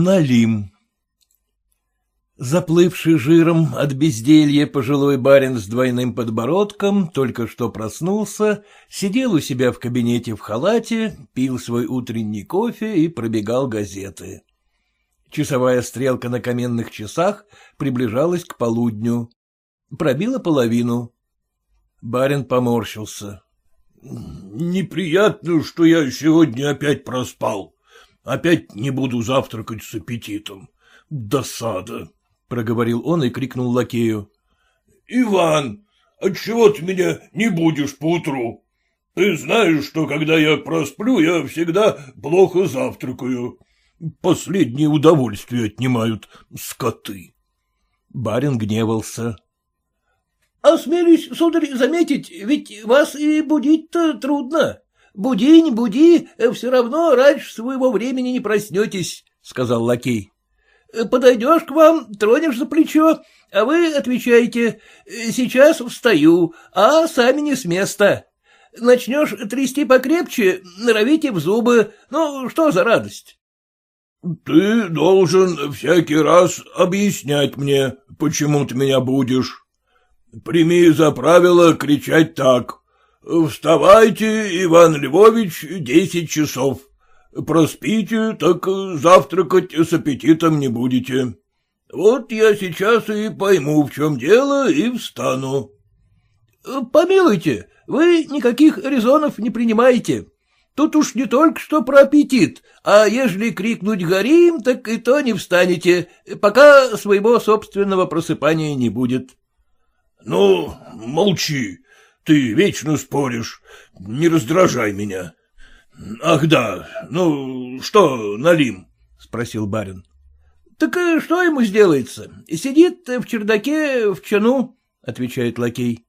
Налим Заплывший жиром от безделья пожилой барин с двойным подбородком только что проснулся, сидел у себя в кабинете в халате, пил свой утренний кофе и пробегал газеты. Часовая стрелка на каменных часах приближалась к полудню. Пробила половину. Барин поморщился. — Неприятно, что я сегодня опять проспал. Опять не буду завтракать с аппетитом. Досада. — проговорил он и крикнул лакею. — Иван, отчего ты меня не будешь поутру? Ты знаешь, что когда я просплю, я всегда плохо завтракаю. Последнее удовольствие отнимают скоты. Барин гневался. — Осмелюсь, сударь, заметить, ведь вас и будить-то трудно. Буди, не буди, все равно раньше своего времени не проснетесь, — сказал лакей. Подойдешь к вам, тронешь за плечо, а вы отвечаете, сейчас встаю, а сами не с места. Начнешь трясти покрепче, норовите в зубы, ну, что за радость? — Ты должен всякий раз объяснять мне, почему ты меня будешь. Прими за правило кричать так. «Вставайте, Иван Львович, десять часов». Проспите, так завтракать с аппетитом не будете. Вот я сейчас и пойму, в чем дело, и встану. — Помилуйте, вы никаких резонов не принимаете. Тут уж не только что про аппетит, а ежели крикнуть «горим», так и то не встанете, пока своего собственного просыпания не будет. — Ну, молчи, ты вечно споришь, не раздражай меня. — Ах да, ну, что налим? — спросил барин. — Так э, что ему сделается? Сидит в чердаке в чану, — отвечает лакей.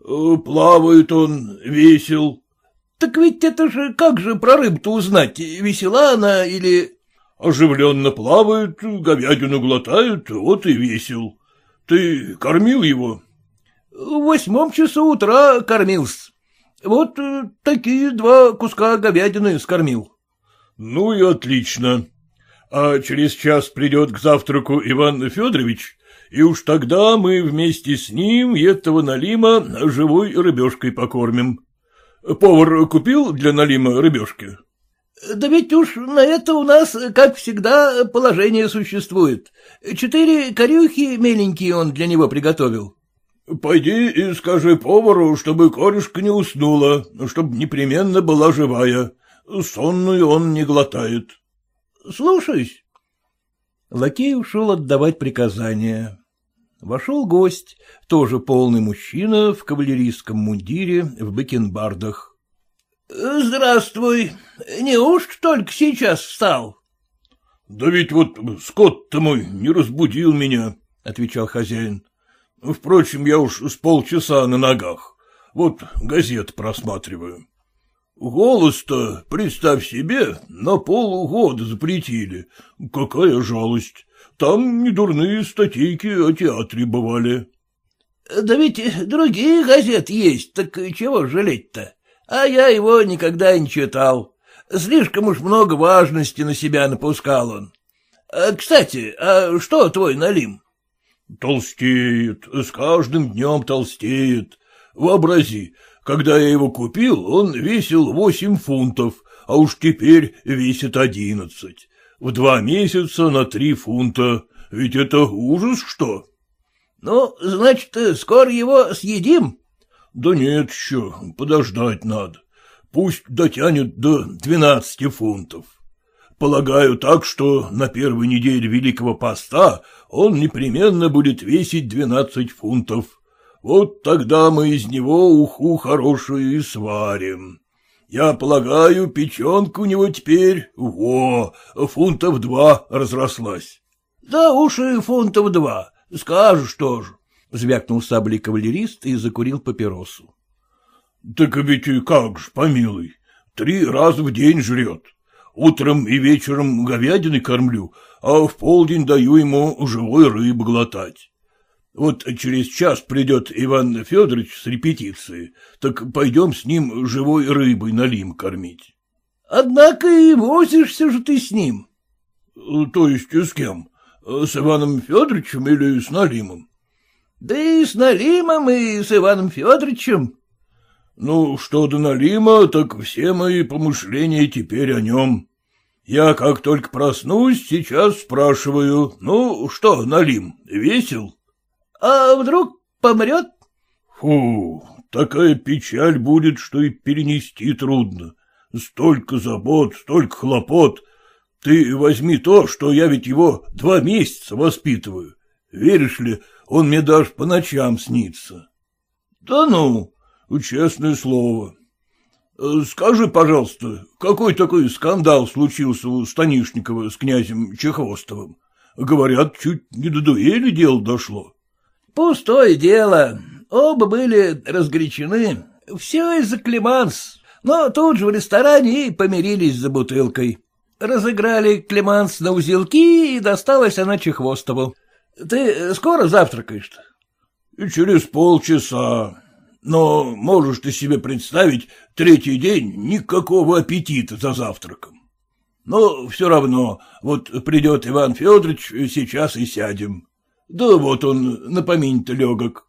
Э, — Плавает он, весел. — Так ведь это же как же про рыбу-то узнать, весела она или... — Оживленно плавает, говядину глотает, вот и весел. Ты кормил его? — В восьмом часу утра кормился. Вот э, такие два куска говядины скормил. — Ну и отлично. А через час придет к завтраку Иван Федорович, и уж тогда мы вместе с ним этого налима живой рыбешкой покормим. Повар купил для налима рыбешки? — Да ведь уж на это у нас, как всегда, положение существует. Четыре корюхи меленькие он для него приготовил. — Пойди и скажи повару, чтобы корешка не уснула, чтобы непременно была живая. Сонную он не глотает. — Слушаюсь. Лакей ушел отдавать приказания. Вошел гость, тоже полный мужчина, в кавалерийском мундире, в бакенбардах. — Здравствуй. Неужто только сейчас встал? — Да ведь вот скот-то мой не разбудил меня, — отвечал хозяин. Впрочем, я уж с полчаса на ногах. Вот газет просматриваю. Голос-то, представь себе, на полугода запретили. Какая жалость. Там недурные статейки о театре бывали. — Да ведь другие газеты есть, так чего жалеть-то? А я его никогда не читал. Слишком уж много важности на себя напускал он. Кстати, а что твой налим? Толстеет, с каждым днем толстеет. Вообрази, когда я его купил, он весил восемь фунтов, а уж теперь весит одиннадцать. В два месяца на три фунта. Ведь это ужас что? — Ну, значит, скоро его съедим? — Да нет еще, подождать надо. Пусть дотянет до двенадцати фунтов. Полагаю так, что на первой неделе Великого Поста он непременно будет весить двенадцать фунтов. Вот тогда мы из него уху хорошую и сварим. Я полагаю, печенка у него теперь, во, фунтов два разрослась. — Да уж и фунтов два, скажешь тоже, — звякнул саблей кавалерист и закурил папиросу. — Так ведь как ж, помилуй, три раза в день жрет. Утром и вечером говядины кормлю, а в полдень даю ему живой рыбы глотать. Вот через час придет Иван Федорович с репетиции, так пойдем с ним живой рыбой налим кормить. — Однако и возишься же ты с ним. — То есть с кем? С Иваном Федоровичем или с Налимом? — Да и с Налимом, и с Иваном Федоровичем. — Ну, что до Налима, так все мои помышления теперь о нем. Я как только проснусь, сейчас спрашиваю, ну что, Налим, весел? — А вдруг помрет? — Фу, такая печаль будет, что и перенести трудно. Столько забот, столько хлопот. Ты возьми то, что я ведь его два месяца воспитываю. Веришь ли, он мне даже по ночам снится. — Да ну, честное слово. Скажи, пожалуйста, какой такой скандал случился у Станишникова с князем Чехвостовым? Говорят, чуть не до дуэли дело дошло. — Пустое дело. Оба были разгорячены. Все из-за Климанс. Но тут же в ресторане и помирились за бутылкой. Разыграли Климанс на узелки, и досталась она Чехвостову. Ты скоро завтракаешь-то? — Через полчаса. Но можешь ты себе представить, третий день никакого аппетита за завтраком. Но все равно, вот придет Иван Федорович, сейчас и сядем. Да вот он, на поминь-то легок.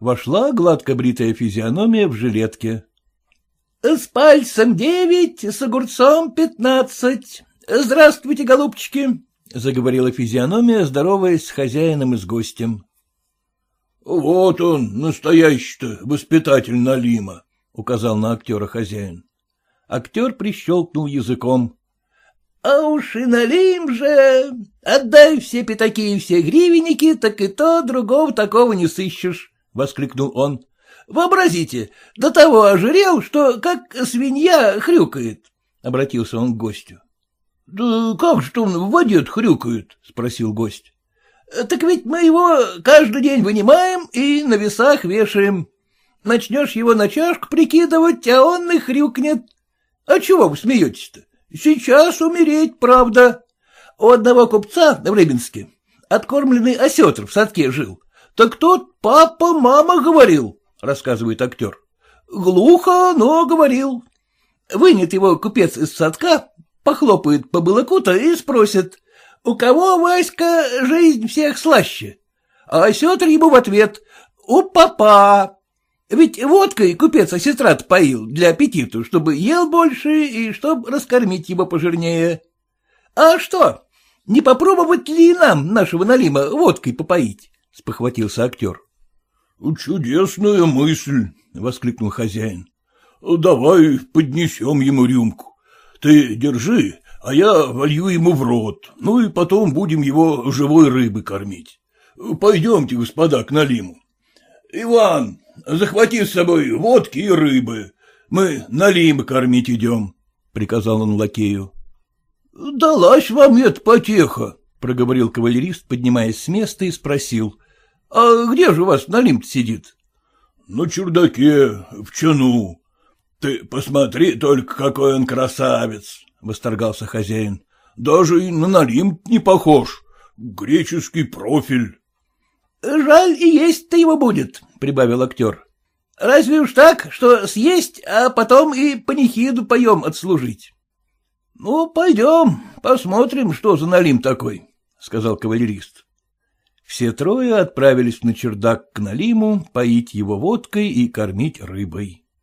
Вошла гладко бритая физиономия в жилетке. — С пальцем девять, с огурцом пятнадцать. Здравствуйте, голубчики, — заговорила физиономия, здороваясь с хозяином и с гостем. — Вот он, настоящий-то воспитатель Налима, — указал на актера хозяин. Актер прищелкнул языком. — А уж и Налим же! Отдай все пятаки и все гривенники, так и то другого такого не сыщешь, — воскликнул он. — Вообразите, до того ожирел, что как свинья хрюкает, — обратился он к гостю. — Да как же он в воде хрюкает? — спросил гость. — Так ведь мы его каждый день вынимаем и на весах вешаем. Начнешь его на чашку прикидывать, а он и хрюкнет. А чего вы смеетесь-то? Сейчас умереть, правда. У одного купца в Рыбинске откормленный осетр в садке жил. Так тот папа, мама говорил, рассказывает актер. Глухо, но говорил. Вынет его купец из садка, похлопает по былыку-то и спросит, у кого, Васька, жизнь всех слаще? А осетр ему в ответ, у папа. Ведь водкой купец осетрат поил для аппетита, чтобы ел больше и чтобы раскормить его пожирнее. А что, не попробовать ли нам нашего Налима водкой попоить? — спохватился актер. — Чудесная мысль, — воскликнул хозяин. — Давай поднесем ему рюмку. Ты держи, а я волью ему в рот, ну и потом будем его живой рыбы кормить. Пойдемте, господа, к Налиму. Иван, захвати с собой водки и рыбы. Мы Налима кормить идем, — приказал он лакею. — Далась вам эта потеха, — проговорил кавалерист, поднимаясь с места и спросил. — А где же у вас Налим сидит? — На чердаке, в чану. Ты посмотри только, какой он красавец, — восторгался хозяин. — Даже и на Налим не похож. Греческий профиль. — Жаль, и есть-то его будет, — прибавил актер. — Разве уж так, что съесть, а потом и панихиду поем отслужить? — Ну, пойдем, посмотрим, что за Налим такой, — сказал кавалерист. Все трое отправились на чердак к Налиму поить его водкой и кормить рыбой.